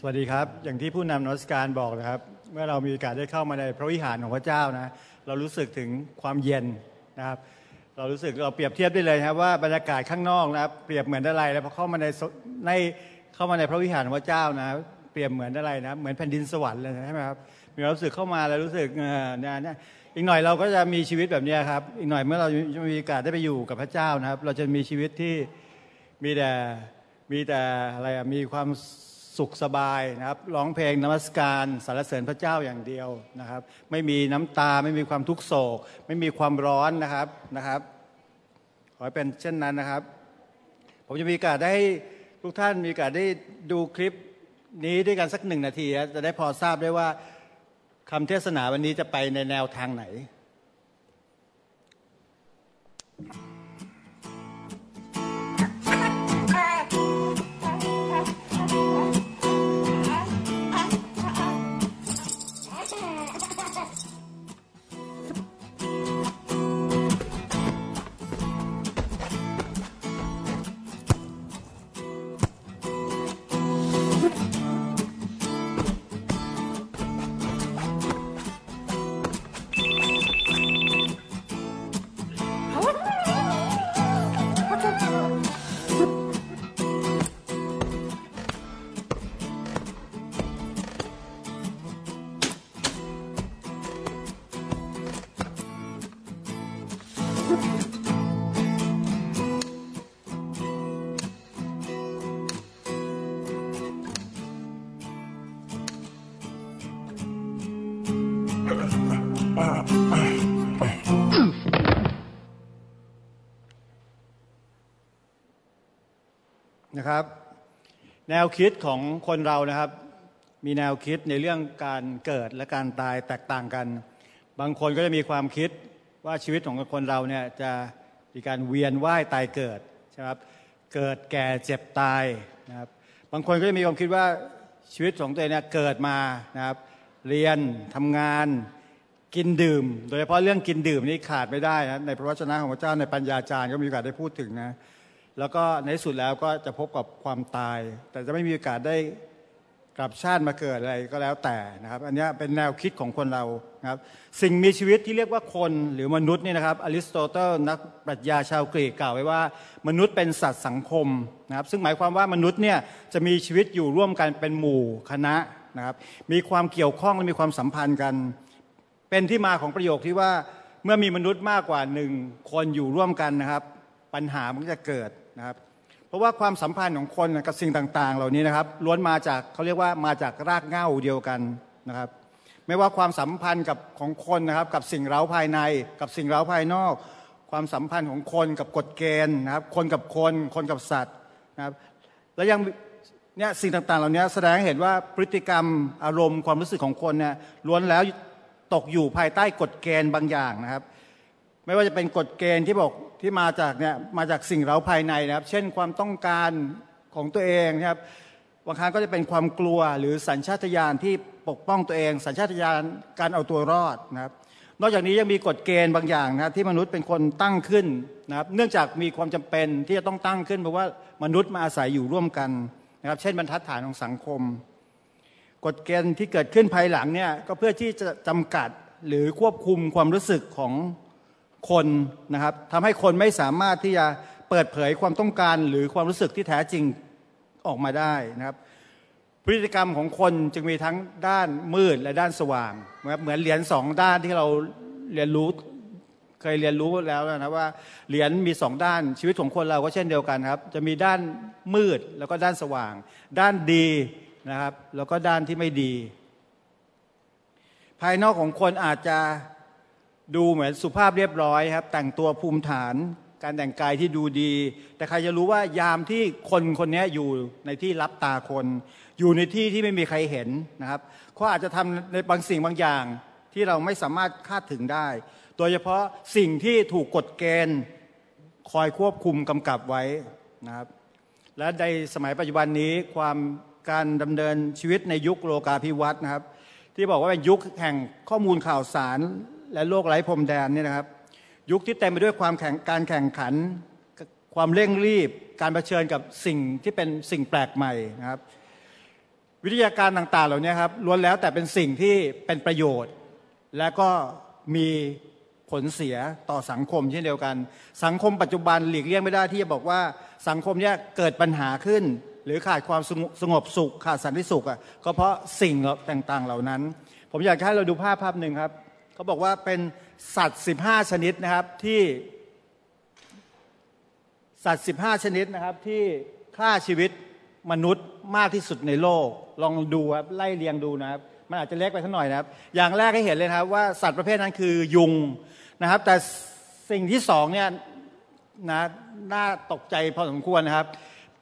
สวัสดีครับ อย่างที่ผู้นำนมัสการบอกนะครับ เมื่อเรามีโอกาสได้เข้ามาในพระวิหารของพระเจ้านะ เรารู้สึกถึงความเย็นนะครับ เรารู้สึกเราเปรียบเทียบได้เลยครับว่าบรรยากาศข้างนอกนะครับ เปรียบเหมือนอะไรแล้วพอเข้ามาในในเข้ามาในพระวิหารของพระเจ้านะเปรียบเหมือนอะไรนะ เหมือนแผ่นดินสวรรค์เลยใช่ไหมครับ มีความรู้สึกเข้ามาแล้วรู้สึกเนี่ยเนี่ยอีกหน่อยเราก็จะมีชีวิตแบบนี้ครับ อีกหน่อยเมื่อเราจะมีโอกาสได้ไปอยู่กับพระเจ้านะครับ เราจะมีชีวิตที่มีแต่มีแต่อะไรมีความ สุขสบายนะครับร้องเพลงนมัสการสรรเสริญพระเจ้าอย่างเดียวนะครับ ไม่มีน้ำตาไม่มีความทุกโศก ไม่มีความร้อนนะครับนะครับขอให้เป็นเช่นนั้นนะครับ ผมจะมีโอกาสได้ทุกท่านมีโอกาสได้ดูคลิปนี้ด้วยกันสักหนึ่งนาทีจะได้พอทราบได้ว่าคำเทศนาวันนี้จะไปในแนวทางไหน นะครับ แนวคิดของคนเรานะครับ มีแนวคิดในเรื่องการเกิดและการตายแตกต่างกัน บางคนก็จะมีความคิดว่าชีวิตของคนเราเนี่ยจะมีการเวียนว่ายตายเกิดใช่ไหมครับเกิดแก่เจ็บตายนะครับบางคนก็จะมีความคิดว่าชีวิตของตัวเองเนี่ยเกิดมานะครับ เรียนทำงานกินดื่ม โดยเฉพาะเรื่องกินดื่มนี่ขาดไม่ได้นะในพระวจนะของพระเจ้าในปัญญาจารย์ก็มีโอกาสได้พูดถึงนะ แล้วก็ในที่สุดแล้วก็จะพบกับความตาย แต่จะไม่มีโอกาสได้กลับชาติมาเกิดอะไรก็แล้วแต่นะครับ อันนี้เป็นแนวคิดของคนเรานะครับสิ่งมีชีวิตที่เรียกว่าคนหรือมนุษย์นี่นะครับอริสโตเติลนักปรัชญาชาวกรีกกล่าวไว้ว่า มนุษย์เป็นสัตว์สังคมนะครับ ซึ่งหมายความว่ามนุษย์เนี่ยจะมีชีวิตอยู่ร่วมกันเป็นหมู่คณะนะครับ มีความเกี่ยวข้องและมีความสัมพันธ์กัน เป็นที่มาของประโยคที่ว่าเมื่อมีมนุษย์มากกว่าหนึ่งคนอยู่ร่วมกันนะครับ ปัญหามันจะเกิด นะครับเพราะว่าความสัมพันธ์ของคนกับสิ่งต่าง ๆ เหล่านี้นะครับล้วนมาจากเขาเรียกว่ามาจากรากเหง้าเดียวกันนะครับไม่ว่าความสัมพันธ์กับของคนนะครับกับสิ่งเร้าภายใน กับสิ่งเร้าภายนอก ความสัมพันธ์ของคนกับกฎเกณฑ์นะครับคนกับคนคนกับสัตว์นะครับแล้วยังเนี่ยสิ่งต่างๆ เหล่านี้แสดงให้เห็นว่าพฤติกรรมอารมณ์ความรู้สึกของคนเนี่ยล้วนแล้วตกอยู่ภายใต้กฎเกณฑ์บางอย่างนะครับ ไม่ว่าจะเป็นกฎเกณฑ์ที่บอก ที่มาจากเนี่ยมาจากสิ่งเร้าภายในนะครับ เช่นความต้องการของตัวเองนะครับบางครั้งก็จะเป็นความกลัวหรือสัญชาตญาณที่ปกป้องตัวเอง สัญชาตญาณการเอาตัวรอดนะครับ นอกจากนี้ยังมีกฎเกณฑ์บางอย่างนะที่มนุษย์เป็นคนตั้งขึ้นนะครับ เนื่องจากมีความจำเป็นที่จะต้องตั้งขึ้นเพราะว่ามนุษย์มาอาศัยอยู่ร่วมกันนะครับ เช่นบรรทัดฐานของสังคม กฎเกณฑ์ที่เกิดขึ้นภายหลังเนี่ยก็เพื่อที่จะจำกัดหรือควบคุมความรู้สึกของ คนนะครับทำให้คนไม่สามารถที่จะเปิดเผยความต้องการหรือความรู้สึกที่แท้จริงออกมาได้นะครับ พฤติกรรมของคนจึงมีทั้งด้านมืดและด้านสว่างนะครับเหมือนเหรียญสองด้านที่เราเรียนรู้เคยเรียนรู้แล้วนะว่าเหรียญมีสองด้านชีวิตของคนเราก็เช่นเดียวกันครับ จะมีด้านมืดแล้วก็ด้านสว่าง ด้านดีนะครับ แล้วก็ด้านที่ไม่ดี ภายนอกของคนอาจจะ ดูเหมือนสุภาพเรียบร้อยครับ แต่งตัวภูมิฐาน การแต่งกายที่ดูดี แต่ใครจะรู้ว่ายามที่คนคนนี้อยู่ในที่รับตาคน อยู่ในที่ที่ไม่มีใครเห็นนะครับเขาอาจจะทำในบางสิ่งบางอย่างที่เราไม่สามารถคาดถึงได้ โดยเฉพาะสิ่งที่ถูกกฎเกณฑ์คอยควบคุมกำกับไว้นะครับ และในสมัยปัจจุบันนี้ความการดำเนินชีวิตในยุคโลกาภิวัตน์นะครับ ที่บอกว่าเป็นยุคแห่งข้อมูลข่าวสาร และโลกไร้พรมแดนเนี่ยนะครับ ยุคที่เต็มไปด้วยความแข่งการแข่งขัน ความเร่งรีบ การเผชิญกับสิ่งที่เป็นสิ่งแปลกใหม่นะครับ วิทยาการต่างๆ เหล่านี้ครับล้วนแล้วแต่เป็นสิ่งที่เป็นประโยชน์ และก็มีผลเสียต่อสังคมเช่นเดียวกัน สังคมปัจจุบันหลีกเลี่ยงไม่ได้ที่จะบอกว่าสังคมเนี้ยเกิดปัญหาขึ้น หรือขาดความสงบสุข ขาดสันติสุขอะก็เพราะสิ่งต่างๆ เหล่านั้น ผมอยากให้เราดูภาพภาพหนึ่งครับ เขาบอกว่าเป็นสัตว์ 15 ชนิดนะครับที่สัตว์ 15 ชนิดนะครับที่ฆ่าชีวิตมนุษย์มากที่สุดในโลก ลองดูครับไล่เรียงดูนะครับ มันอาจจะเล็กไปสักหน่อยนะครับ อย่างแรกให้เห็นเลยครับว่าสัตว์ประเภทนั้นคือยุงนะครับ แต่สิ่งที่สองเนี่ยนะน่าตกใจพอสมควรนะครับ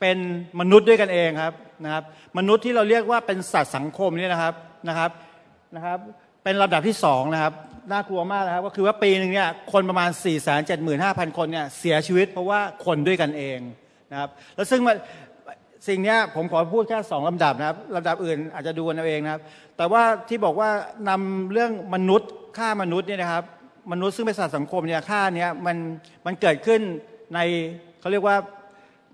เป็นมนุษย์ด้วยกันเองครับนะครับ มนุษย์ที่เราเรียกว่าเป็นสัตว์สังคมนี่นะครับนะครับนะครับ เป็นลำดับที่สองนะครับน่ากลัวมากนะครับก็คือว่าปีหนึ่งเนี่ยคนประมาณ 4 7 5 0 0 0 คนเนี่ยเสียชีวิตเพราะว่าคนด้วยกันเองนะครับแล้วซึ่งสิ่งนี้ผมขอพูดแค่สองลำดับนะครับลำดับอื่นอาจจะดูกันเอาเองนะครับ แต่ว่าที่บอกว่านำเรื่องมนุษย์ฆ่ามนุษย์เนี่ยนะครับ มนุษย์ซึ่งเป็นสัตว์สังคมเนี่ยฆ่าเนี่ยมันมันเกิดขึ้นในเขาเรียกว่า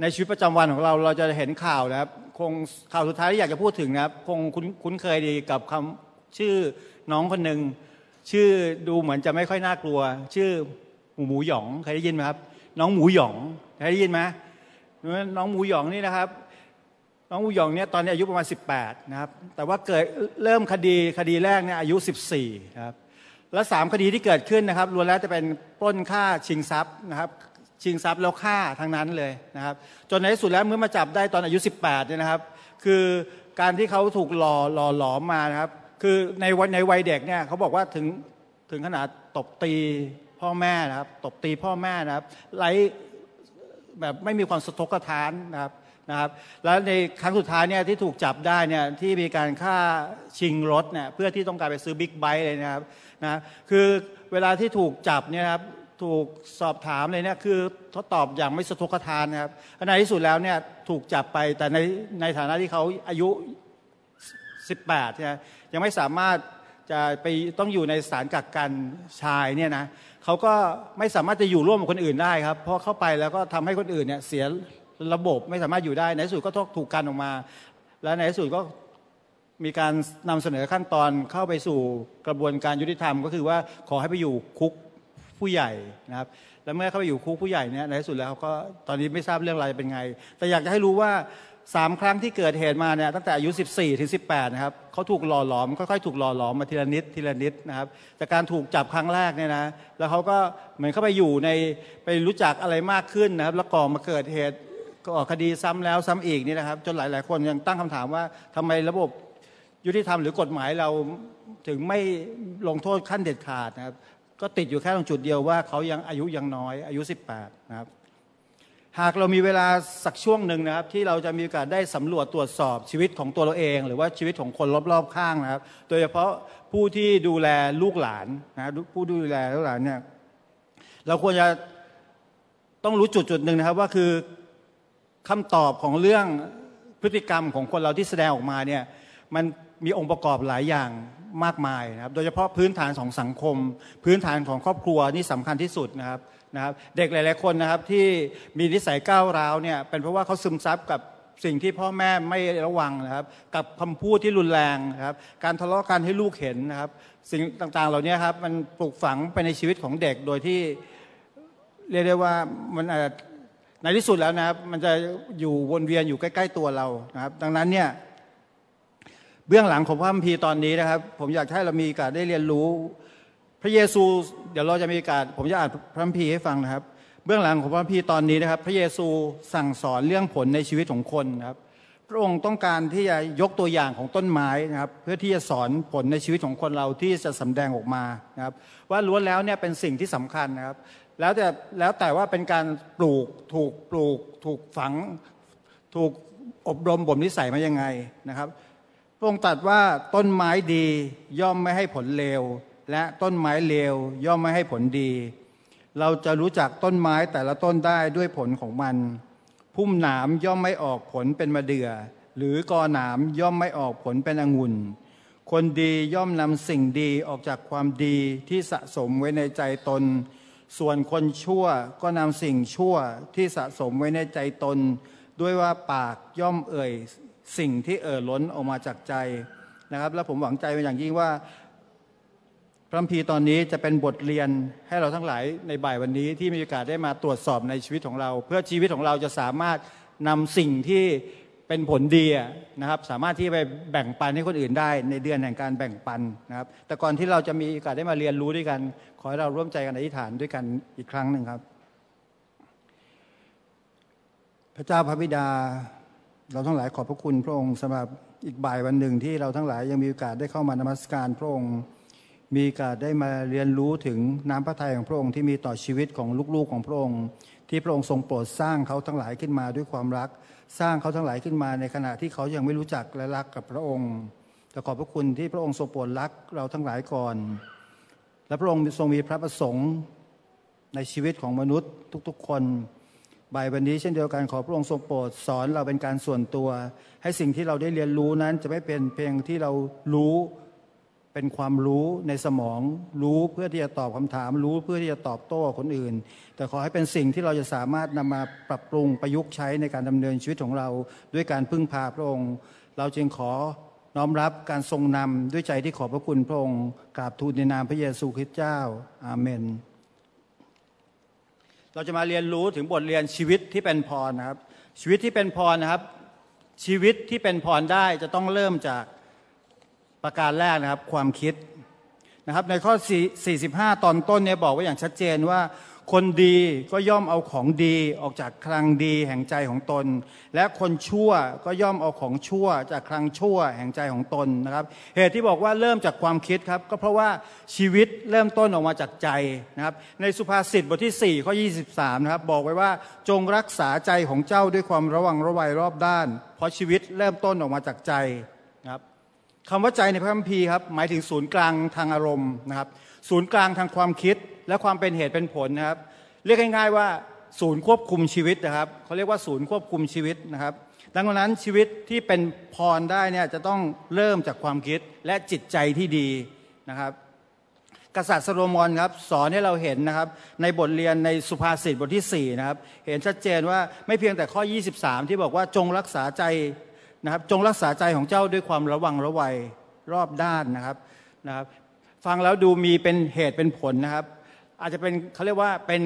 ในชีวิตประจำวันของเราเราจะเห็นข่าวนะครับ คงข่าวสุดท้ายที่อยากจะพูดถึงนะครับ คงคุ้นคุ้นเคยดีกับคำ ชื่อน้องคนหนึ่งชื่อดูเหมือนจะไม่ค่อยน่ากลัว ชื่อหมูหมูหยองเคยได้ยินไหมครับ น้องหมูหยองเคยได้ยินไหมน้องหมูหยองนี่นะครับ น้องหมูหยองเนี่ยตอนนี้อายุประมาณ 18นะครับแต่ว่าเกิดเริ่มคดีคดีแรกเนี่ยอายุ 14นะครับและสามคดีที่เกิดขึ้นนะครับรวมแล้วจะเป็นปล้นฆ่าชิงทรัพย์นะครับชิงทรัพย์แล้วฆ่าทั้งนั้นเลยนะครับ จนในที่สุดแล้วเมื่อมาจับได้ตอนอายุ 18เนี่ยนะครับ คือการที่เขาถูกหล่อหล่อหลอมมานะครับ คือในวันในวัยเด็กเนี่ยเขาบอกว่าถึงถึงขนาดตบตีพ่อแม่นะครับ ตบตีพ่อแม่นะครับไร้แบบไม่มีความสะทกทานนะครับนะครับ แล้วในครั้งสุดท้ายเนี่ยที่ถูกจับได้เนี่ยที่มีการฆ่าชิงรถเนี่ยเพื่อที่ต้องการไปซื้อบิ๊กไบค์เลยนะครับนะคือเวลาที่ถูกจับเนี่ยครับถูกสอบถามเลยเนี่ยคือเขาตอบอย่างไม่สะทกทานนะครับในที่สุดแล้วเนี่ยถูกจับไปแต่ในในฐานะที่เขาอายุ 18เนี่ย ยังไม่สามารถจะไปต้องอยู่ในสถานกักกันชายเนี่ยนะเขาก็ไม่สามารถจะอยู่ร่วมกับคนอื่นได้ครับเพราะเข้าไปแล้วก็ทำให้คนอื่นเนี่ยเสียระบบไม่สามารถอยู่ได้ในที่สุดก็ต้องถูกกันออกมา และในที่สุดก็มีการนำเสนอขั้นตอนเข้าไปสู่กระบวนการยุติธรรม ก็คือว่าขอให้ไปอยู่คุกผู้ใหญ่นะครับ แล้วเมื่อเข้าไปอยู่คุกผู้ใหญ่เนี่ยในที่สุดแล้วก็ตอนนี้ไม่ทราบเรื่องอะไรเป็นไง แต่อยากจะให้รู้ว่า สามครั้งที่เกิดเหตุมาเนี่ยตั้งแต่อายุ 14ถึง18นะครับเขาถูกหล่อหลอมค่อยๆถูกหล่อหลอมมาทีละนิดทีละนิดนะครับจากการถูกจับครั้งแรกเนี่ยนะแล้วเขาก็เหมือนเข้าไปอยู่ในไปรู้จักอะไรมากขึ้นนะครับ แล้วก่อมาเกิดเหตุก่อคดีซ้ำแล้วซ้ำอีกนี่นะครับ จนหลายๆ คนยังตั้งคำถามว่าทำไมระบบยุติธรรมหรือกฎหมายเราถึงไม่ลงโทษขั้นเด็ดขาดนะครับ ก็ติดอยู่แค่ตรงจุดเดียวว่าเขายังอายุยังน้อยอายุ 18 นะครับ หากเรามีเวลาสักช่วงหนึ่งนะครับ ที่เราจะมีโอกาสได้สำรวจตรวจสอบชีวิตของตัวเราเอง หรือว่าชีวิตของคนรอบๆข้างนะครับ โดยเฉพาะผู้ที่ดูแลลูกหลานนะผู้ดูแลลูกหลานเนี่ยเราควรจะต้องรู้จุดจุดหนึ่งนะครับว่าคือคำตอบของเรื่องพฤติกรรมของคนเราที่แสดงออกมาเนี่ยมัน มีองค์ประกอบหลายอย่างมากมายนะครับโดยเฉพาะพื้นฐานของสังคม พื้นฐานของครอบครัวนี่สำคัญที่สุดนะครับนะครับเด็กหลาย ๆคนนะครับที่มีนิสัยก้าวร้าวเนี่ยเป็นเพราะว่าเขาซึมซับกับสิ่งที่พ่อแม่ไม่ระวังนะครับ กับคำพูดที่รุนแรงนะครับ การทะเลาะกันให้ลูกเห็นนะครับ สิ่งต่างๆ เหล่านี้ครับมันปลูกฝังไปในชีวิตของเด็กโดยที่เรียกได้ว่ามันในที่สุดแล้วนะครับ มันจะอยู่วนเวียนอยู่ใกล้ ๆ ตัวเรานะครับ ดังนั้นเนี่ย บื้องหลังของพระคัมภีร์ตอนนี้นะครับ ผมอยากให้เรามีโอการได้เรียนรู้ พระเยซู เดี๋ยวเราจะมีโอการผมจะอ่านพระคัมภีร์ให้ฟังนะครับ เบื้องหลังของพระคัมภีร์ตอนนี้นะครับ พระเยซูสั่งสอนเรื่องผลในชีวิตของคนนะครับ พระองค์ต้องการที่จะยกตัวอย่างของต้นไม้นะครับ เพื่อที่จะสอนผลในชีวิตของคนเราที่จะสำแดงออกมานะครับ ว่าล้วนแล้วเนี่ยเป็นสิ่งที่สำคัญนะครับ แล้วแต่แล้วแต่ว่าเป็นการปลูกถูกปลูก ถูกฝัง ถูกอบรมบ่มนิสัยมายังไงนะครับ ระองค์ตรัสว่าต้นไม้ดีย่อมไม่ให้ผลเลวและต้นไม้เลวย่อมไม่ให้ผลดี เราจะรู้จักต้นไม้แต่ละต้นได้ด้วยผลของมัน พุ่มหนามย่อมไม่ออกผลเป็นมะเดื่อ หรือกอหนามย่อมไม่ออกผลเป็นองุ่น คนดีย่อมนำสิ่งดีออกจากความดีที่สะสมไว้ในใจตน ส่วนคนชั่วก็นำสิ่งชั่วที่สะสมไว้ในใจตน ด้วยว่าปากย่อมเอ่ย สิ่งที่เอ่อล้นออกมาจากใจนะครับ และผมหวังใจเป็นอย่างยิ่งว่า พระคัมภีร์ตอนนี้จะเป็นบทเรียนให้เราทั้งหลายในบ่ายวันนี้ที่มีโอกาสได้มาตรวจสอบในชีวิตของเรา เพื่อชีวิตของเราจะสามารถนำสิ่งที่เป็นผลดีนะครับ สามารถที่ไปแบ่งปันให้คนอื่นได้ ในเดือนแห่งการแบ่งปันนะครับ แต่ก่อนที่เราจะมีโอกาสได้มาเรียนรู้ด้วยกัน ขอให้เราร่วมใจกันอธิษฐานด้วยกันอีกครั้งหนึ่งครับ พระเจ้าพระบิดา เราทั้งหลายขอบพระคุณพระองค์สำหรับอีกบ่ายวันหนึ่งที่เราทั้งหลายยังมีโอกาสได้เข้ามานมัสการพระองค์ มีโอกาสได้มาเรียนรู้ถึงน้ำพระทัยของพระองค์ที่มีต่อชีวิตของลูกๆของพระองค์ ที่พระองค์ทรงโปรดสร้างเขาทั้งหลายขึ้นมาด้วยความรัก สร้างเขาทั้งหลายขึ้นมาในขณะที่เขายังไม่รู้จักและรักกับพระองค์แต่ขอบพระคุณที่พระองค์ทรงโปรดรักเราทั้งหลายก่อน และพระองค์ทรงมีพระประสงค์ในชีวิตของมนุษย์ทุกๆคน บ่ายวันนี้เช่นเดียวกันขอพระองค์ทรงโปรดสอนเราเป็นการส่วนตัว ให้สิ่งที่เราได้เรียนรู้นั้นจะไม่เป็นเพียงที่เรารู้เป็นความรู้ในสมอง รู้เพื่อที่จะตอบคำถาม รู้เพื่อที่จะตอบโต้คนอื่น แต่ขอให้เป็นสิ่งที่เราจะสามารถนำมาปรับปรุงประยุกต์ใช้ในการดำเนินชีวิตของเราด้วยการพึ่งพาพระองค์ เราจึงขอน้อมรับการทรงนำด้วยใจที่ขอบพระคุณพระองค์กราบทูลในนามพระเยซูคริสต์เจ้า อาเมน เราจะมาเรียนรู้ถึงบทเรียนชีวิตที่เป็นพรนะครับ ชีวิตที่เป็นพรนะครับ ชีวิตที่เป็นพรได้จะต้องเริ่มจากประการแรกนะครับ ความคิดนะครับ ในข้อ 45 ตอนต้นเนี่ยบอกไว้อย่างชัดเจนว่า คนดีก็ย่อมเอาของดีออกจากคลังดีแห่งใจของตน และคนชั่วก็ย่อมเอาของชั่วจากคลังชั่วแห่งใจของตนนะครับ เหตุที่บอกว่าเริ่มจากความคิดครับ ก็เพราะว่าชีวิตเริ่มต้นออกมาจากใจนะครับ ในสุภาษิตบทที่4ข้อ23นะครับบอกไว้ว่าจงรักษาใจของเจ้าด้วยความระวังระวัยรอบด้าน เพราะชีวิตเริ่มต้นออกมาจากใจนะครับคำว่าใจในพระคัมภีร์ครับหมายถึงศูนย์กลางทางอารมณ์นะครับ ศูนย์กลางทางความคิดและความเป็นเหตุเป็นผลนะครับ เรียกง่ายๆว่าศูนย์ควบคุมชีวิตนะครับเขาเรียกว่าศูนย์ควบคุมชีวิตนะครับดังนั้นชีวิตที่เป็นพรได้เนี่ยจะต้องเริ่มจากความคิดและจิตใจที่ดีนะครับ กษัตริย์โซโลมอนครับสอนให้เราเห็นนะครับ ในบทเรียนในสุภาษิตบทที่4นะครับเห็นชัดเจนว่าไม่เพียงแต่ข้อ 23 ที่บอกว่าจงรักษาใจนะครับ จงรักษาใจของเจ้าด้วยความระวังระวัยรอบด้านนะครับนะครับ ฟังแล้วดูมีเป็นเหตุเป็นผลนะครับ อาจจะเป็นเขาเรียกว่าเป็น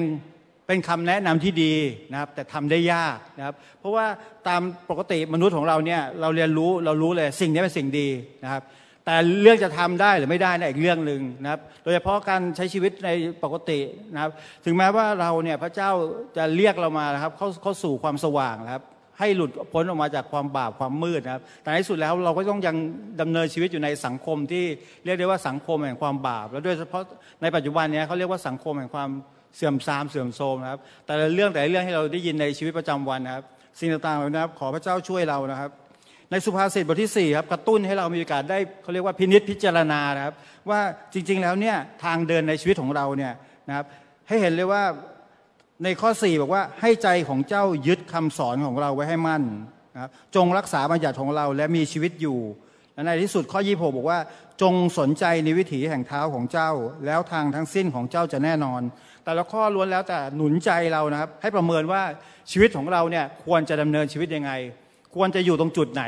เป็นคำแนะนำที่ดีนะครับ แต่ทำได้ยากนะครับ เพราะว่าตามปกติมนุษย์ของเราเนี่ยเราเรียนรู้เรารู้เลยสิ่งนี้เป็นสิ่งดีนะครับ แต่เรื่องจะทำได้หรือไม่ได้นะอีกเรื่องหนึ่งนะครับ โดยเฉพาะการใช้ชีวิตในปกตินะครับ ถึงแม้ว่าเราเนี่ยพระเจ้าจะเรียกเรามานะครับเข้าเข้าสู่ความสว่างนะครับ ให้หลุดพ้นออกมาจากความบาปความมืดนะครับ แต่ในสุดแล้วเราก็ต้องยังดำเนินชีวิตอยู่ในสังคมที่เรียกได้ว่าสังคมแห่งความบาป แล้วโดยเฉพาะในปัจจุบันนี้เขาเรียกว่าสังคมแห่งความเสื่อมทรามเสื่อมโทรมนะครับ แต่เรื่องแต่ละเรื่องที่เราได้ยินในชีวิตประจำวันนะครับ สิ่งต่างๆนะครับ ขอพระเจ้าช่วยเรานะครับ ในสุภาษิตบทที่4ครับกระตุ้นให้เรามีโอกาสได้เขาเรียกว่าพินิษพิจารณานะครับ ว่าจริงๆแล้วเนี่ยทางเดินในชีวิตของเราเนี่ยนะครับให้เห็นเลยว่า ในข้อ 4 บอกว่าให้ใจของเจ้ายึดคำสอนของเราไว้ให้มั่นนะครับจงรักษาบัญญัติของเราและมีชีวิตอยู่ และในที่สุดข้อยี่หบอกว่า จงสนใจในวิถีแห่งเท้าของเจ้า แล้วทางทั้งสิ้นของเจ้าจะแน่นอน แต่ละข้อล้วนแล้วแต่หนุนใจเรานะครับ ให้ประเมินว่าชีวิตของเราเนี่ยควรจะดำเนินชีวิตยังไง ควรจะอยู่ตรงจุดไหน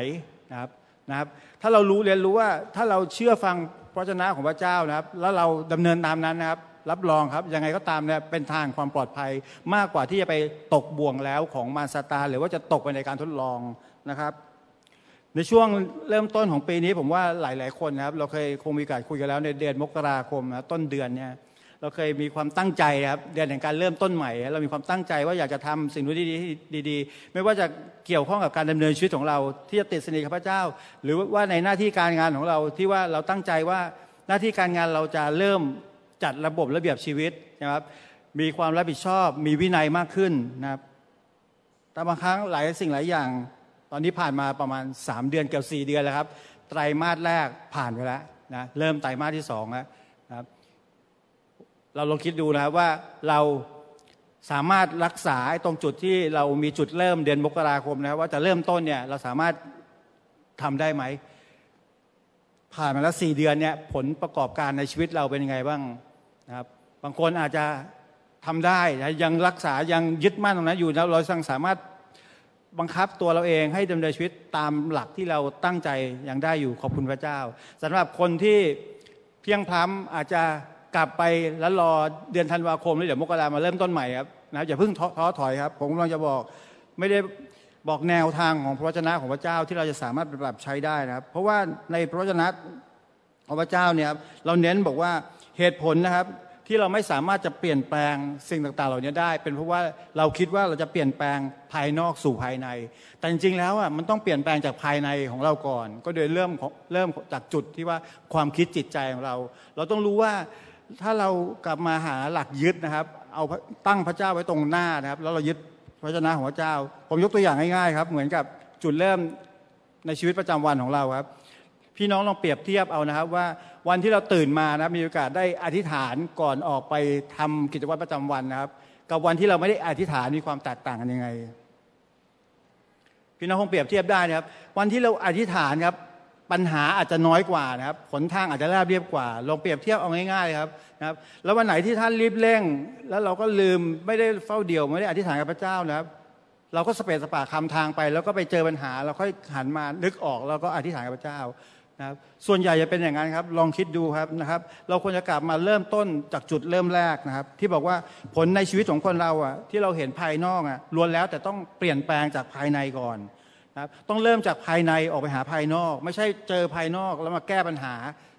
นะครับนะครับ ถ้าเรารู้เรียนรู้ว่าถ้าเราเชื่อฟังพระเจ้าของพระเจ้านะครับ แล้วเราดำเนินตามนั้นนะครับ รับรองครับยังไงก็ตามเนี่ยเป็นทางความปลอดภัยมากกว่าที่จะไปตกบ่วงแล้วของมารซาตาหรือว่าจะตกไปในการทดลองนะครับ ในช่วงเริ่มต้นของปีนี้ผมว่าหลาย ๆ คนนะครับ เราเคยคงมีการคุยกันแล้วในเดือนมกราคมนะต้นเดือนเนี่ยเราเคยมีความตั้งใจครับเดือนแห่งการเริ่มต้นใหม่ เรามีความตั้งใจว่าอยากจะทำสิ่งที่ดีดีไม่ว่าจะเกี่ยวข้องกับการดำเนินชีวิตของเรา ที่จะติดสนิทกับพระเจ้า หรือว่าในหน้าที่การงานของเราที่ว่าเราตั้งใจว่าหน้าที่การงานเราจะเริ่ม จัดระบบระเบียบชีวิตนะครับ มีความรับผิดชอบ มีวินัยมากขึ้นนะครับ แต่บางครั้งหลายสิ่งหลายอย่าง ตอนนี้ผ่านมาประมาณ 3 เดือนเกือบ4เดือนแล้วครับ ไตรมาสแรกผ่านไปแล้วนะ เริ่มไตรมาสที่สองแล้วนะครับ เราลองคิดดูนะครับว่าเราสามารถรักษาตรงจุดที่เรามีจุดเริ่มเดือนมกราคมนะว่าจะเริ่มต้นเนี่ยเราสามารถทำได้ไหม ผ่านมาแล้วสี่เดือนเนี่ยผลประกอบการในชีวิตเราเป็นยังไงบ้าง นะครับบางคนอาจจะทำได้ยังรักษายังยึดมั่นตรงนั้นอยู่แล้วเราสามารถบังคับตัวเราเองให้ดำเนินชีวิตตามหลักที่เราตั้งใจอย่างได้อยู่ขอบคุณพระเจ้าสำหรับคนที่เพียงพล้ำอาจจะกลับไปแล้วรอเดือนธันวาคมแล้วเดี๋ยวมกรามาเริ่มต้นใหม่ครับนะอย่าเพิ่งท้อถอยครับ ผมกำลังจะบอกไม่ได้บอกแนวทางของพระวจนะของพระเจ้าที่เราจะสามารถปรับใช้ได้นะครับ เพราะว่าในพระวจนะของพระเจ้าเนี่ยเราเน้นบอกว่า เหตุผลนะครับที่เราไม่สามารถจะเปลี่ยนแปลงสิ่งต่างๆ เหล่านี้ได้ เป็นเพราะว่าเราคิดว่าเราจะเปลี่ยนแปลงภายนอกสู่ภายใน แต่จริงๆแล้วอะมันต้องเปลี่ยนแปลงจากภายในของเราก่อน ก็โดยเริ่มเริ่มจากจุดที่ว่าความคิดจิตใจของเรา เราต้องรู้ว่าถ้าเรากลับมาหาหลักยึดนะครับ เอาตั้งพระเจ้าไว้ตรงหน้านะครับ แล้วเรายึดพระเจ้าของพระเจ้า ผมยกตัวอย่างง่ายๆครับ เหมือนกับจุดเริ่มในชีวิตประจำวันของเราครับ พี่น้องลองเปรียบเทียบเอานะครับว่า วันที่เราตื่นมานะมีโอกาสได้อธิษฐานก่อนออกไปทำกิจวัตรประจำวันนะครับ กับวันที่เราไม่ได้อธิษฐานมีความแตกต่างกันยังไง พี่น้องคงเปรียบเทียบได้นะครับ วันที่เราอธิษฐานครับปัญหาอาจจะน้อยกว่านะครับผลทางอาจจะราบเรียบกว่า ลองเปรียบเทียบเอาง่ายๆครับนะครับ แล้ววันไหนที่ท่านรีบเร่ง แล้วเราก็ลืมไม่ได้เฝ้าเดี่ยว ไม่ได้อธิษฐานกับพระเจ้านะครับ เราก็สเปซสปาคำทางไป แล้วก็ไปเจอปัญหา เราค่อยหันมานึกออกแล้วก็อธิษฐานกับพระเจ้า นะครับส่วนใหญ่จะเป็นอย่างนั้นครับลองคิดดูครับนะครับเราควรจะกลับมาเริ่มต้นจากจุดเริ่มแรกนะครับ ที่บอกว่าผลในชีวิตของคนเราอะที่เราเห็นภายนอกอะล้วนแล้วแต่ต้องเปลี่ยนแปลงจากภายในก่อนนะครับต้องเริ่มจากภายในออกไปหาภายนอก ไม่ใช่เจอภายนอกแล้วมาแก้ปัญหา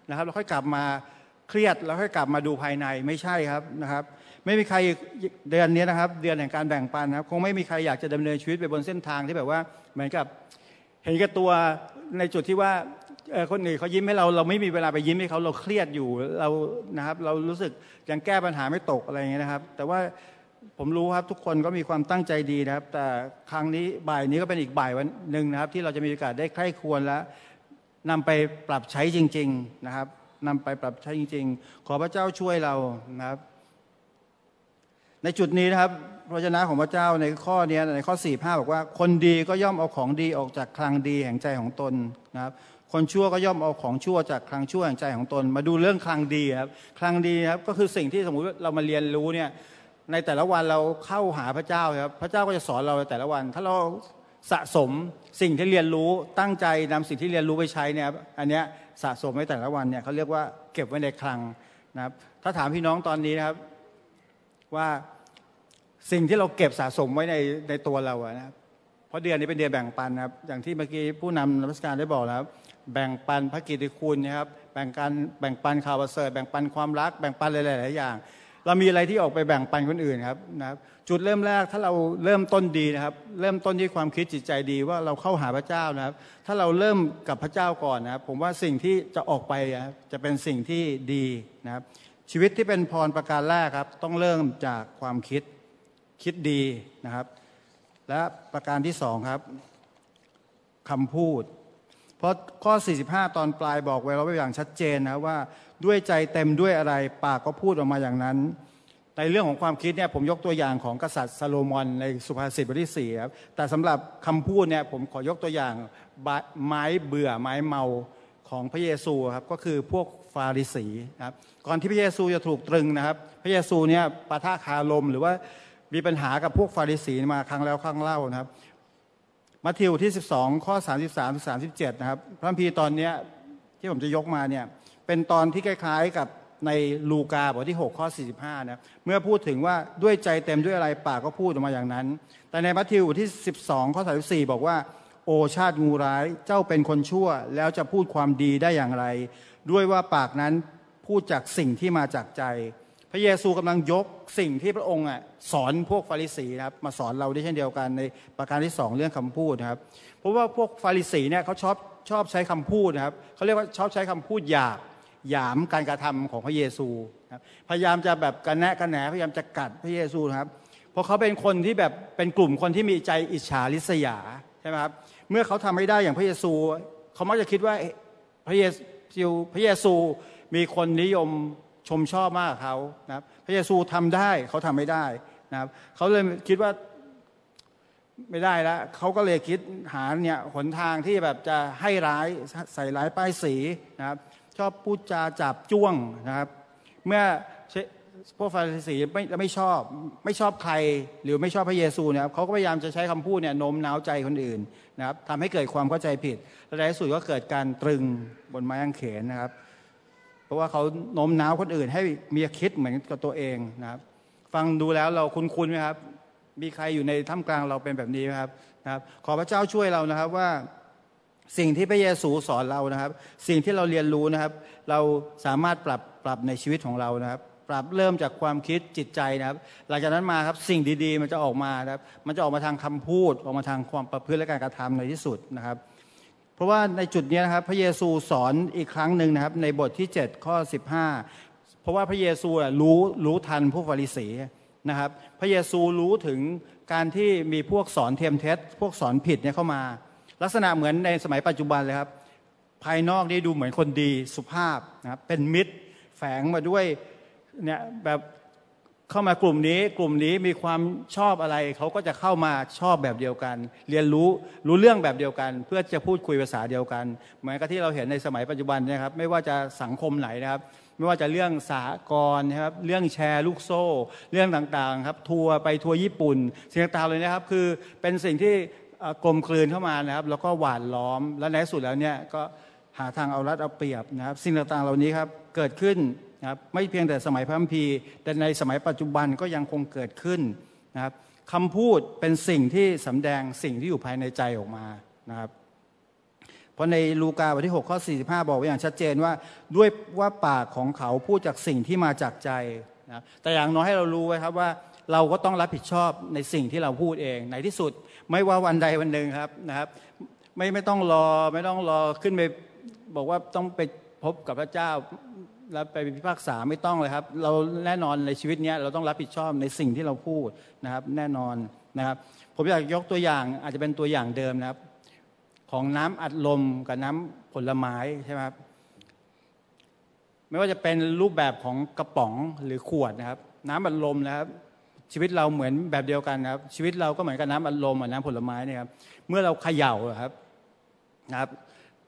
นะครับแล้วค่อยกลับมาเครียดแล้วค่อยกลับมาดูภายในไม่ใช่ครับนะครับ ไม่มีใครเดือนนี้นะครับ เดือนแห่งการแบ่งปันนะครับ คงไม่มีใครอยากจะดำเนินชีวิตไปบนเส้นทางที่แบบว่าเหมือนกับเห็นกับตัวในจุดที่ว่า คนอื่นเขายิ้มให้เราเราไม่มีเวลาไปยิ้มให้เขาเราเครียดอยู่เรานะครับ เรารู้สึกยังแก้ปัญหาไม่ตกอะไรอย่างเงี้ยนะครับ แต่ว่าผมรู้ครับทุกคนก็มีความตั้งใจดีนะครับ แต่ครั้งนี้บ่ายนี้ก็เป็นอีกบ่ายวันหนึ่งนะครับ ที่เราจะมีโอกาสได้ใคร่ควรและนำไปปรับใช้จริง ๆนะครับนำไปปรับใช้จริง ๆ ขอพระเจ้าช่วยเรานะครับ ในจุดนี้นะครับพระเจ้าของพระเจ้าในข้อนี้ในข้อ4ี่ห้าบอกว่า คนดีก็ย่อมเอาของดีออกจากคลังดีแห่งใจของตนนะครับ คนชั่วก็ย่อมเอาของชั่วจากคลังชั่วแห่งใจของตน มาดูเรื่องคลังดีครับคลังดีครับก็คือสิ่งที่สมมุติเรามาเรียนรู้เนี่ยในแต่ละวันเราเข้าหาพระเจ้าครับพระเจ้าก็จะสอนเราในแต่ละวัน ถ้าเราสะสมสิ่งที่เรียนรู้ตั้งใจนำสิ่งที่เรียนรู้ไปใช้เนี่ยอันเนี้ยสะสมไว้แต่ละวันเนี่ยเขาเรียกว่าเก็บไว้ในคลังนะครับ ถ้าถามพี่น้องตอนนี้นะครับ ว่าสิ่งที่เราเก็บสะสมไว้ในในตัวเราอะนะครับเพราะเดือนนี้เป็นเดือนแบ่งปันนะครับ อย่างที่เมื่อกี้ผู้นำนักการได้บอกแล้ว แบ่งปันพระกิตติคุณนะครับแบ่งการแบ่งปันข่าวประเสริฐแบ่งปันความรัก แบ่งปันหลายๆอย่าง เรามีอะไรที่ออกไปแบ่งปันคนอื่นครับนะครับ จุดเริ่มแรกถ้าเราเริ่มต้นดีนะครับ เริ่มต้นที่ความคิดจิตใจดีว่าเราเข้าหาพระเจ้านะครับ ถ้าเราเริ่มกับพระเจ้าก่อนนะครับ ผมว่าสิ่งที่จะออกไปจะเป็นสิ่งที่ดีนะครับ ชีวิตที่เป็นพรประการแรกครับ ต้องเริ่มจากความคิดคิดดีนะครับ และประการที่สองครับคำพูด เพราะข้อ 45 ตอนปลายบอกไว้เราไว้อย่างชัดเจนนะว่าด้วยใจเต็มด้วยอะไรปากก็พูดออกมาอย่างนั้น ในเรื่องของความคิดเนี่ยผมยกตัวอย่างของกษัตริย์ซาโลมอนในสุภาษิตบทที่สี่ครับแต่สำหรับคำพูดเนี่ยผมขอยกตัวอย่างไม้เบื่อไม้เมาของพระเยซูครับก็คือพวกฟาริสีครับก่อนที่พระเยซูจะถูกตรึงนะครับ พระเยซูเนี่ยปะทะคารมหรือว่ามีปัญหากับพวกฟาริสีมาครั้งแล้วครั้งเล่านะครับ มัทธิวที่ 12 ข้อ 33ถึง37 นะครับ พระพีตอนนี้ที่ผมจะยกมาเนี่ยเป็นตอนที่คล้ายๆกับในลูกาบทที่ 6 ข้อ 45 นะเมื่อพูดถึงว่าด้วยใจเต็มด้วยอะไรปากก็พูดออกมาอย่างนั้น แต่ในมัทธิวที่ 12 ข้อ 34 บอกว่า โอชาติงูร้ายเจ้าเป็นคนชั่ว แล้วจะพูดความดีได้อย่างไร ด้วยว่าปากนั้นพูดจากสิ่งที่มาจากใจ พระเยซูกำลังยกสิ่งที่พระองค์อะสอนพวกฟาริสีนะครับมาสอนเราด้เช่นเดียวกันในประการที่สองเรื่องคำพูดนะครับ เพราะว่าพวกฟาริสีเนี่ยเขาชอบชอบใช้คำพูดนะครับเขาเรียกว่าชอบใช้คำพูดหยาบหยามการกระทำของพระเยซูครับพยายามจะแบบกันแนะกันแหนพยายามจะกัดพระเยซูนะครับเพราะเขาเป็นคนที่แบบเป็นกลุ่มคนที่มีใจอิจฉาริษยาใช่ไหมครับเมื่อเขาทำไม่ได้อย่างพระเยซูเขามักจะคิดว่าพระเยซูพระเยซูมีคนนิยม ชมชอบมากเขานะครับพระเยซูทำได้เขาทำไม่ได้นะครับเขาเลยคิดว่าไม่ได้แล้วเขาก็เลยคิดหาเนี่ยหนทางที่แบบจะให้ร้ายใส่ร้ายป้ายสีนะครับ ชอบพูดจาจับจ้วงนะครับ เมื่อพวกฟาริสีไม่ไม่ชอบไม่ชอบใครหรือไม่ชอบพระเยซูนะครับเขาก็พยายามจะใช้คำพูดเนี่ยโน้มน้าวใจคนอื่นนะครับทำให้เกิดความเข้าใจผิดและในที่สุดก็เกิดการตรึงบนไม้กางเขนนะครับ เพราะว่าเขาโน้มน้าวคนอื่น ให้มีคิดเหมือนกับตัวเองนะครับ ฟังดูแล้วเราคุ้นๆไหมครับ มีใครอยู่ในท่ามกลางเราเป็นแบบนี้ไหมครับนะครับขอพระเจ้าช่วยเรานะครับว่าสิ่งที่พระเยซูสอนเรานะครับ สิ่งที่เราเรียนรู้นะครับ เราสามารถปรับปรับในชีวิตของเรานะครับ ปรับเริ่มจากความคิดจิตใจนะครับ หลังจากนั้นมาครับสิ่งดีๆ มันจะออกมาครับ มันจะออกมาทางคำพูดออกมาทางความประพฤติและการกระทำในที่สุดนะครับ ราะว่าในจุดนี้นะครับพระเยซูสอนอีกครั้งหนึ่งนะครับ ในบทที่ 7 ข้อ 15 เพราะว่าพระเยซูรู้รู้ทันผู้ฟาริสีนะครับ พระเยซูรู้ถึงการที่มีพวกสอนเทียมเท็จพวกสอนผิดเนี่ยเข้ามา ลักษณะเหมือนในสมัยปัจจุบันเลยครับ ภายนอกนี่ดูเหมือนคนดีสุภาพนะครับเป็นมิตรแฝงมาด้วยเนี่ยแบบ เข้ามากลุ่มนี้กลุ่มนี้มีความชอบอะไร เขาก็จะเข้ามาชอบแบบเดียวกัน เรียนรู้รู้เรื่องแบบเดียวกัน เพื่อจะพูดคุยภาษาเดียวกันเหมือนกับที่เราเห็นในสมัยปัจจุบันนะครับ ไม่ว่าจะสังคมไหนนะครับ ไม่ว่าจะเรื่องสากรนะครับเรื่องแชร์ลูกโซ่ เรื่องต่างๆครับทัวร์ไปทัวร์ญี่ปุ่นสิ่งต่างๆเลยนะครับ คือเป็นสิ่งที่กลมกลืนเข้ามานะครับ แล้วก็หวานล้อมและในสุดแล้วเนี่ยก็หาทางเอารัดเอาเปรียบนะครับ สิ่งต่างๆเหล่านี้ครับเกิดขึ้น นะครับไม่เพียงแต่สมัยพระคัมภีร์แต่ในสมัยปัจจุบันก็ยังคงเกิดขึ้นนะครับคำพูดเป็นสิ่งที่สำแดงสิ่งที่อยู่ภายในใจออกมานะครับเพราะในลูกาบทที่ 6 ข้อ 45 บอกไว้อย่างชัดเจนว่าด้วยว่าปากของเขาพูดจากสิ่งที่มาจากใจนะแต่อย่างน้อยให้เรารู้ไว้ครับว่าเราก็ต้องรับผิดชอบในสิ่งที่เราพูดเองในที่สุด ไม่ว่าวันใดวันหนึ่งครับนะครับ ไม่ไม่ต้องรอไม่ต้องรอขึ้นไปบอกว่าต้องไปพบกับพระเจ้า แล้วไปพิพากษาไม่ต้องเลยครับ เราแน่นอนในชีวิตนี้เราต้องรับผิดชอบในสิ่งที่เราพูดนะครับ แน่นอนนะครับ ผมอยากยกตัวอย่างอาจจะเป็นตัวอย่างเดิมนะครับ ของน้ำอัดลมกับน้ำผลไม้ใช่ไหมครับไม่ว่าจะเป็นรูปแบบของกระป๋องหรือขวดนะครับ น้ำอัดลมนะครับ ชีวิตเราเหมือนแบบเดียวกันนะครับ ชีวิตเราก็เหมือนกับน้ำอัดลมกับน้ำผลไม้เนี่ยครับเมื่อเราเขย่าครับนะครับ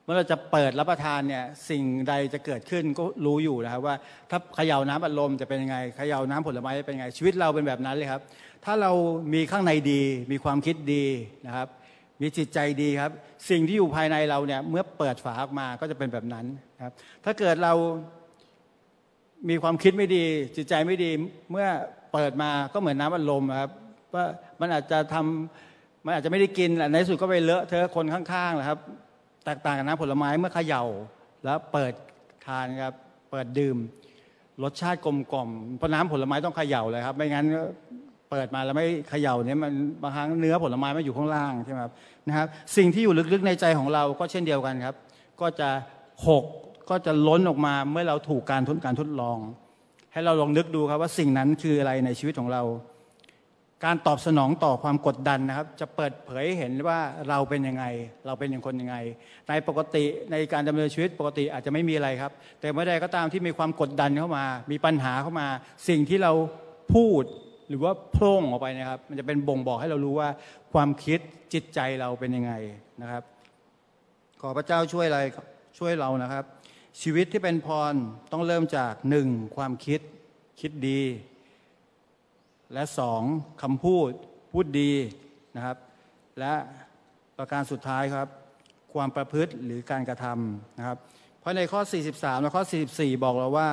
เมื่อเราจะเปิดรับประทานเนี่ยสิ่งใดจะเกิดขึ้นก็รู้อยู่นะครับว่าถ้าเขย่าน้ำอัดลมจะเป็นยังไงเขย่าน้ำผลไม้จะเป็นยังไง ชีวิตเราเป็นแบบนั้นเลยครับ ถ้าเรามีข้างในดี มีความคิดดีนะครับ มีจิตใจดีครับ สิ่งที่อยู่ภายในเราเนี่ยเมื่อเปิดฝาออกมาก็จะเป็นแบบนั้นครับ ถ้าเกิดเรามีความคิดไม่ดี จิตใจไม่ดีเมื่อเปิดมาก็เหมือนน้ำอัดลมครับว่ามันอาจจะทำมันอาจจะไม่ได้กินในที่สุดก็ไปเลอะเทอะคนข้างๆนะครับ แตกต่างกับน้ำผลไม้เมื่อเขย่า แล้วเปิดทานครับเปิดดื่ม รสชาติกลมกล่อมเพราะน้ำผลไม้ต้องเขย่าเลยครับ ไม่งั้นเปิดมาแล้วไม่เขย่าเนี่ยมันบางครั้งเนื้อผลไม้ไม่อยู่ข้างล่างใช่ไหมครับนะครับ สิ่งที่อยู่ลึกๆในใจของเราก็เช่นเดียวกันครับ ก็จะหกก็จะล้นออกมาเมื่อเราถูกการทดการทดลอง ให้เราลองนึกดูครับว่าสิ่งนั้นคืออะไรในชีวิตของเรา การตอบสนองต่อความกดดันนะครับ จะเปิดเผยเห็นว่าเราเป็นยังไง เราเป็นอย่างคนยังไง ในปกติในการดำเนินชีวิตปกติอาจจะไม่มีอะไรครับ แต่เมื่อใดก็ตามที่มีความกดดันเข้ามา มีปัญหาเข้ามา สิ่งที่เราพูดหรือว่าโพร่งออกไปนะครับ มันจะเป็นบ่งบอกให้เรารู้ว่าความคิดจิตใจเราเป็นยังไงนะครับ ขอพระเจ้าช่วยอะไรช่วยเรานะครับ ชีวิตที่เป็นพรต้องเริ่มจากหนึ่งความคิดคิดดี และสองคำพูดพูดดีนะครับ และประการสุดท้ายครับ ความประพฤติหรือการกระทำนะครับ เพราะในข้อ 43 และข้อ 44 บอกเราว่า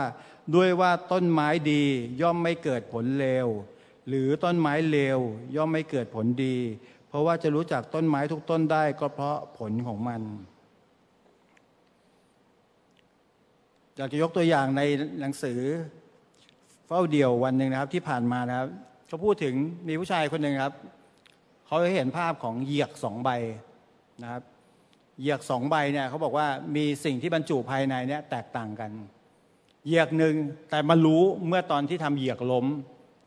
ด้วยว่าต้นไม้ดีย่อมไม่เกิดผลเลวหรือต้นไม้เลวย่อมไม่เกิดผลดี เพราะว่าจะรู้จักต้นไม้ทุกต้นได้ก็เพราะผลของมันอยากจะยกตัวอย่างในหนังสือเฝ้าเดี่ยววันหนึ่งนะครับที่ผ่านมานะครับ เขาพูดถึงมีผู้ชายคนหนึ่งครับ เขาเห็นภาพของเหยียกสองใบนะครับเหยียกสองใบเนี่ยเขาบอกว่ามีสิ่งที่บรรจุภายในเนี่ยแตกต่างกันเหยียกหนึ่งแต่มารู้เมื่อตอนที่ทำเหยียกล้ม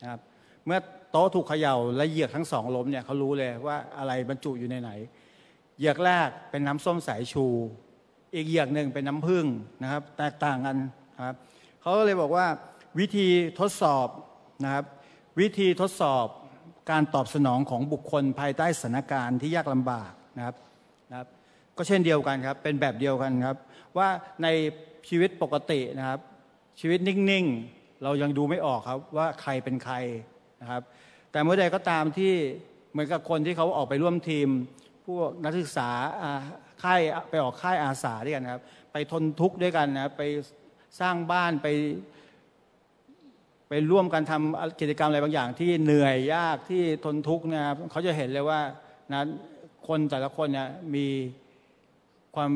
นะครับเมื่อโต๊ะถูกเขย่าและเหยียกทั้งสองล้มเนี่ยเขารู้เลยว่าอะไรบรรจุอยู่ในไหนเหยียกแรกเป็นน้ำส้มสายชู อีกอย่างหนึ่งเป็นน้ำผึ้งนะครับ แตกต่างกันครับเขาก็เลยบอกว่าวิธีทดสอบนะครับ วิธีทดสอบการตอบสนองของบุคคลภายใต้สถานการณ์ที่ยากลำบากนะครับนะครับ ก็เช่นเดียวกันครับ เป็นแบบเดียวกันครับ ว่าในชีวิตปกตินะครับ ชีวิตนิ่งๆ เรายังดูไม่ออกครับว่าใครเป็นใครนะครับ แต่เมื่อใดก็ตามที่เหมือนกับคนที่เขาออกไปร่วมทีม พวกนักศึกษาค่ายไปออกค่ายอาสาด้วยกันครับ ไปทนทุกข์ด้วยกันนะไปสร้างบ้านไป ไปร่วมกันทำกิจกรรมอะไรบางอย่าง ที่เหนื่อยยากที่ทนทุกข์นะครับเขาจะเห็นเลยว่านะคนแต่ละคนเนี่ยมีความ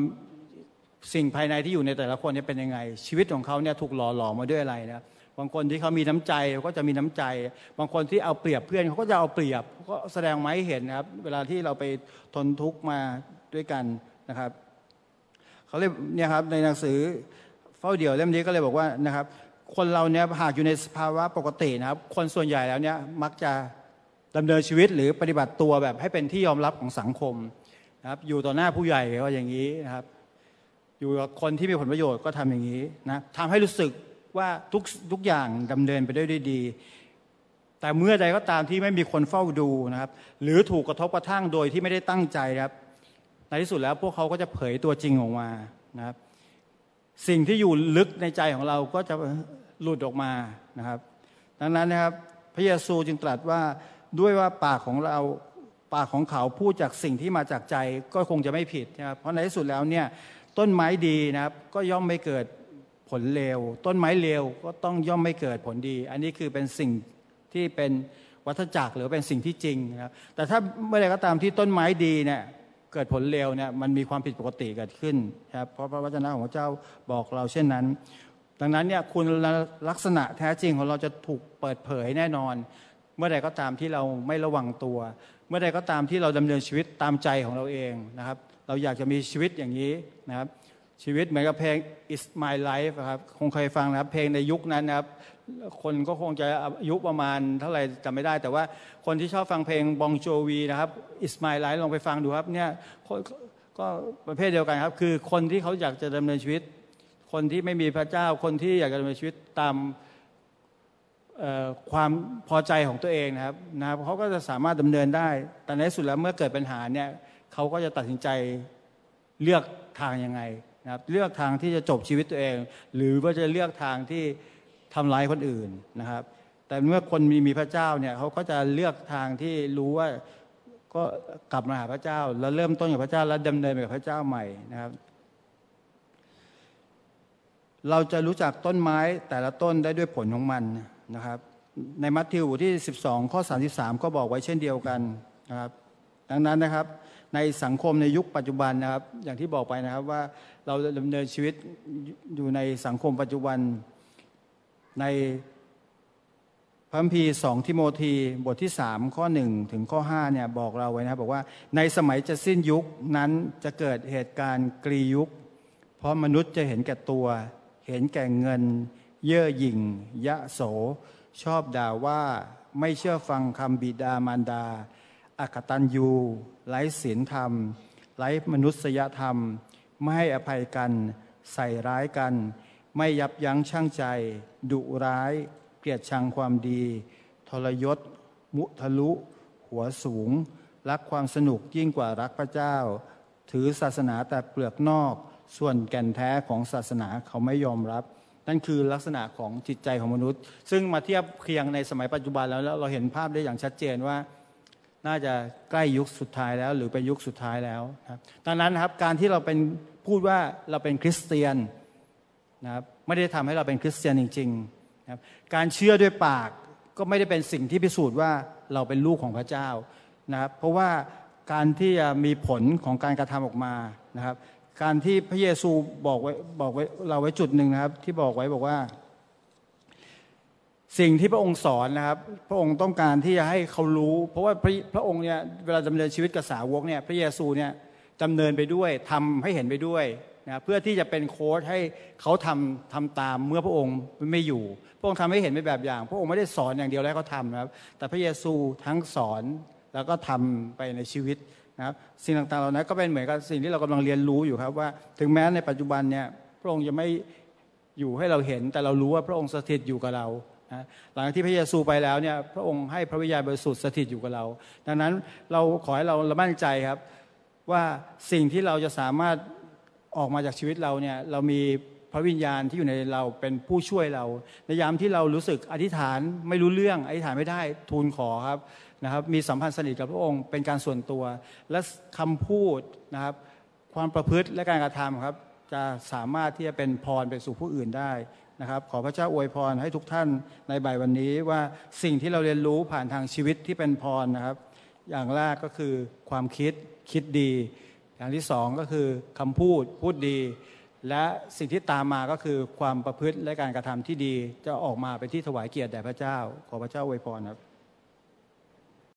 สิ่งภายในที่อยู่ในแต่ละคนเนี่ยเป็นยังไง ชีวิตของเขาเนี่ยถูกหล่อหลอมมาด้วยอะไรนะบางคนที่เขามีน้ำใจก็จะมีน้ำใจ บางคนที่เอาเปรียบเพื่อนเขาก็จะเอาเปรียบก็แสดงมาให้เห็นนะครับ เวลาที่เราไปทนทุกข์มาด้วยกันนะครับเขาเรียกเนี่ยครับในหนังสือเฝ้าเดี่ยวเล่มนี้ก็เลยบอกว่านะครับ คนเราเนี่ยหากอยู่ในสภาวะปกตินะครับ คนส่วนใหญ่แล้วเนี่ยมักจะดำเนินชีวิตหรือปฏิบัติตัวแบบให้เป็นที่ยอมรับของสังคมนะครับอยู่ต่อหน้าผู้ใหญ่ก็อย่างนี้นะครับ อยู่กับคนที่มีผลประโยชน์ก็ทำอย่างนี้นะทำให้รู้สึกว่าทุกทุกอย่างดำเนินไปได้ด้วยดี แต่เมื่อใดก็ตามที่ไม่มีคนเฝ้าดูนะครับ หรือถูกกระทบกระทั่งโดยที่ไม่ได้ตั้งใจครับ ในที่สุดแล้วพวกเขาก็จะเผยตัวจริงออกมานะครับ สิ่งที่อยู่ลึกในใจของเราก็จะหลุดออกมานะครับ ดังนั้นนะครับ พระเยซูจึงตรัสว่าด้วยว่าปากของเราปากของเขาพูดจากสิ่งที่มาจากใจก็คงจะไม่ผิดนะครับเพราะในที่สุดแล้วเนี่ยต้นไม้ดีนะครับ ก็ย่อมไม่เกิดผลเลวต้นไม้เลวก็ต้องย่อมไม่เกิดผลดี อันนี้คือเป็นสิ่งที่เป็นวัฏจักรหรือเป็นสิ่งที่จริงนะครับแต่ถ้าเมื่อใดก็ตามที่ต้นไม้ดีเนี่ย กิดผลเลวเนี่ยมันมีความผิดปกติเกิดขึ้นครับเพราะพระวจนะของพระเจ้าบอกเราเช่นนั้น ดังนั้นเนี่ยคุณลักษณะแท้จริงของเราจะถูกเปิดเผยแน่นอน เมื่อใดก็ตามที่เราไม่ระวังตัว เมื่อใดก็ตามที่เราดำเนินชีวิตตามใจของเราเองนะครับ เราอยากจะมีชีวิตอย่างนี้นะครับชีวิตเหมือนกับเพลง It's My Life ครับคงเคยฟังนะครับเพลงในยุคนั้นนะครับ คนก็คงจะอายุประมาณเท่าไหร่จำไม่ได้ แต่ว่าคนที่ชอบฟังเพลงบองโจวีนะครับ It's My Life ลองไปฟังดูครับเนี่ยก็ประเภทเดียวกันครับ คือคนที่เขาอยากจะดำเนินชีวิต คนที่ไม่มีพระเจ้า คนที่อยากจะดำเนินชีวิตตามความพอใจของตัวเองนะครับนะครับเขาก็จะสามารถดำเนินได้ แต่ในสุดแล้วเมื่อเกิดปัญหาเนี่ยเขาก็จะตัดสินใจเลือกทางยังไงนะครับ เลือกทางที่จะจบชีวิตตัวเอง หรือว่าจะเลือกทางที่ ทำร้ายคนอื่นนะครับ แต่เมื่อคนมีมีพระเจ้าเนี่ยเขาก็จะเลือกทางที่รู้ว่าก็กลับมาหาพระเจ้า แล้วเริ่มต้นกับพระเจ้าแล้วดำเนินไปกับพระเจ้าใหม่นะครับ เราจะรู้จักต้นไม้แต่ละต้นได้ด้วยผลของมันนะครับ ในมัทธิวบทที่ 12 ข้อ 33 ก็บอกไว้เช่นเดียวกันนะครับ ดังนั้นนะครับในสังคมในยุคปัจจุบันนะครับ อย่างที่บอกไปนะครับว่าเราดำเนินชีวิตอยู่ในสังคมปัจจุบัน ในพระคัมภีร์สองทิโมธีบทที่สามข้อหนึ่งถึงข้อห้าเนี่ยบอกเราไว้นะครับบอกว่าในสมัยจะสิ้นยุคนั้นจะเกิดเหตุการณ์กรียุค เพราะมนุษย์จะเห็นแก่ตัว เห็นแก่เงิน เย่อหยิ่ง ยะโส ชอบด่าว่าไม่เชื่อฟังคำบิดามารดาอากตันยูไร้ศีลธรรม ไร้มนุษยธรรม ไม่ให้อภัยกัน ใส่ร้ายกัน ไม่ยับยั้งชั่งใจ ดุร้าย เกลียดชังความดี ทรยศ มุทะลุ หัวสูง รักความสนุกยิ่งกว่ารักพระเจ้า ถือศาสนาแต่เปลือกนอก ส่วนแก่นแท้ของศาสนาเขาไม่ยอมรับ นั่นคือลักษณะของจิตใจของมนุษย์ ซึ่งมาเทียบเคียงในสมัยปัจจุบันแล้วเราเห็นภาพได้อย่างชัดเจนว่าน่าจะใกล้ยุคสุดท้ายแล้ว หรือเป็นยุคสุดท้ายแล้วครับดังนั้นนะครับการที่เราเป็นพูดว่าเราเป็นคริสเตียน นะครับไม่ได้ทำให้เราเป็นคริสเตียนจริงๆนะครับการเชื่อด้วยปากก็ไม่ได้เป็นสิ่งที่พิสูจน์ว่าเราเป็นลูกของพระเจ้านะครับเพราะว่าการที่จะมีผลของการกระทำออกมานะครับ การที่พระเยซูบอกไว้บอกไว้เราไว้จุดหนึ่งนะครับ ที่บอกไว้บอกว่า สิ่งที่พระองค์สอนนะครับ พระองค์ต้องการที่จะให้เขารู้ เพราะว่าพระพระองค์เนี่ยเวลาดำเนินชีวิตกับสาวกเนี่ยพระเยซูเนี่ยดำเนินไปด้วยทำให้เห็นไปด้วย นะเพื่อที่จะเป็นโค้ดให้เขาทำทำตามเมื่อพระองค์ไม่อยู่ พระองค์ทำให้เห็นเป็นแบบอย่าง พระองค์ไม่ได้สอนอย่างเดียวแล้วเขาทำนะครับแต่พระเยซูทั้งสอนแล้วก็ทำไปในชีวิตนะครับสิ่งต่างๆเหล่านั้นก็เป็นเหมือนกับสิ่งที่เรากำลังเรียนรู้อยู่ครับว่า ถึงแม้ในปัจจุบันเนี่ยพระองค์จะไม่อยู่ให้เราเห็น แต่เรารู้ว่าพระองค์สถิตอยู่กับเรานะหลังที่พระเยซูไปแล้วเนี่ยพระองค์ให้พระวิญญาณบริสุทธิ์สถิตอยู่กับเรา ดังนั้นเราขอให้เราระมั่นใจครับว่าสิ่งที่เราจะสามารถ ออกมาจากชีวิตเราเนี่ยเรามีพระวิญญาณที่อยู่ในเราเป็นผู้ช่วยเรา ในยามที่เรารู้สึกอธิษฐานไม่รู้เรื่องอธิษฐานไม่ได้ทูลขอครับนะครับ มีสัมพันธ์สนิทกับพระองค์เป็นการส่วนตัว และคำพูดนะครับ ความประพฤติและการกระทำครับ จะสามารถที่จะเป็นพรไปสู่ผู้อื่นได้นะครับ ขอพระเจ้าอวยพรให้ทุกท่านในบ่ายวันนี้ว่าสิ่งที่เราเรียนรู้ผ่านทางชีวิตที่เป็นพรนะครับ อย่างแรกก็คือความคิดคิดดี อย่างที่สองก็คือคำพูดพูดดี และสิ่งที่ตามมาก็คือความประพฤติและการกระทำที่ดี จะออกมาเป็นที่ถวายเกียรติแด่พระเจ้า ขอพระเจ้าอวยพรครับ